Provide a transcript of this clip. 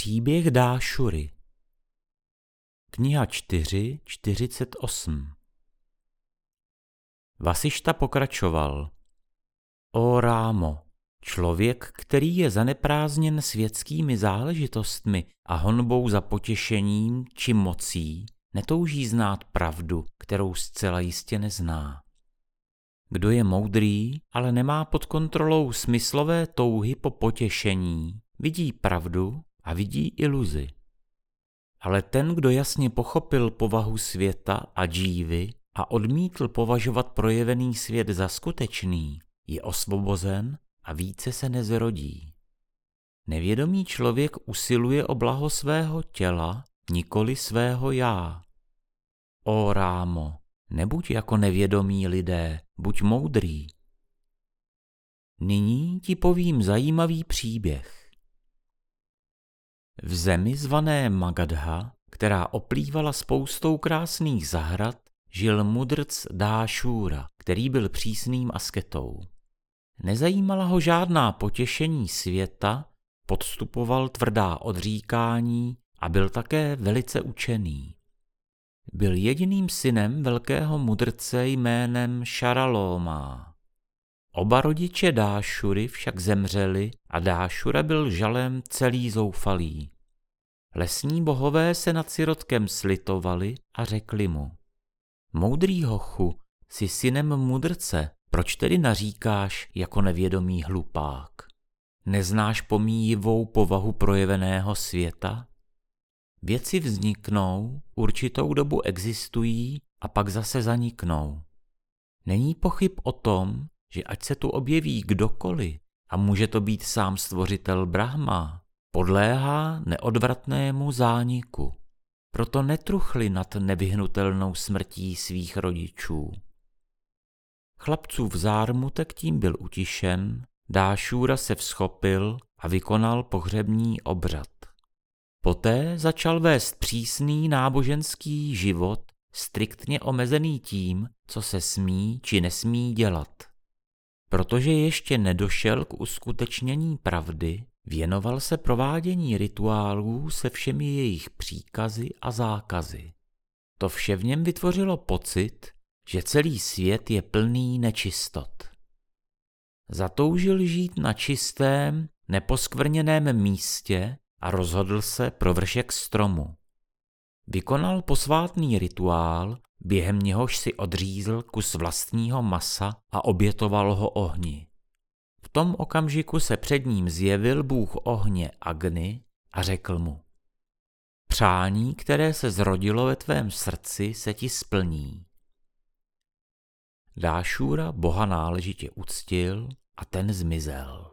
Příběh Dášury Kniha 4, 48 Vasišta pokračoval. O Rámo, člověk, který je zaneprázdněn světskými záležitostmi a honbou za potěšením či mocí, netouží znát pravdu, kterou zcela jistě nezná. Kdo je moudrý, ale nemá pod kontrolou smyslové touhy po potěšení, vidí pravdu a vidí iluzi. Ale ten, kdo jasně pochopil povahu světa a dívy a odmítl považovat projevený svět za skutečný, je osvobozen a více se nezrodí. Nevědomý člověk usiluje o blaho svého těla, nikoli svého já. O Rámo, nebuď jako nevědomí lidé, buď moudrý. Nyní ti povím zajímavý příběh. V zemi zvané Magadha, která oplývala spoustou krásných zahrad, žil mudrc Dášůra, který byl přísným asketou. Nezajímala ho žádná potěšení světa, podstupoval tvrdá odříkání a byl také velice učený. Byl jediným synem velkého mudrce jménem Šaralóma. Oba rodiče Dášury však zemřeli a Dášura byl žalem celý zoufalý. Lesní bohové se nad sirotkem slitovali a řekli mu. Moudrý hochu, jsi synem mudrce, proč tedy naříkáš jako nevědomý hlupák? Neznáš pomíjivou povahu projeveného světa? Věci vzniknou, určitou dobu existují a pak zase zaniknou. Není pochyb o tom, že ať se tu objeví kdokoliv, a může to být sám stvořitel Brahma, podléhá neodvratnému zániku. Proto netruchli nad nevyhnutelnou smrtí svých rodičů. Chlapcův zármutek tím byl utišen, Dášůra se vzchopil a vykonal pohřební obřad. Poté začal vést přísný náboženský život, striktně omezený tím, co se smí či nesmí dělat. Protože ještě nedošel k uskutečnění pravdy, věnoval se provádění rituálů se všemi jejich příkazy a zákazy. To vše v něm vytvořilo pocit, že celý svět je plný nečistot. Zatoužil žít na čistém, neposkvrněném místě a rozhodl se pro vršek stromu. Vykonal posvátný rituál, během něhož si odřízl kus vlastního masa a obětoval ho ohni. V tom okamžiku se před ním zjevil bůh ohně Agny a řekl mu, přání, které se zrodilo ve tvém srdci, se ti splní. Dášůra boha náležitě uctil a ten zmizel.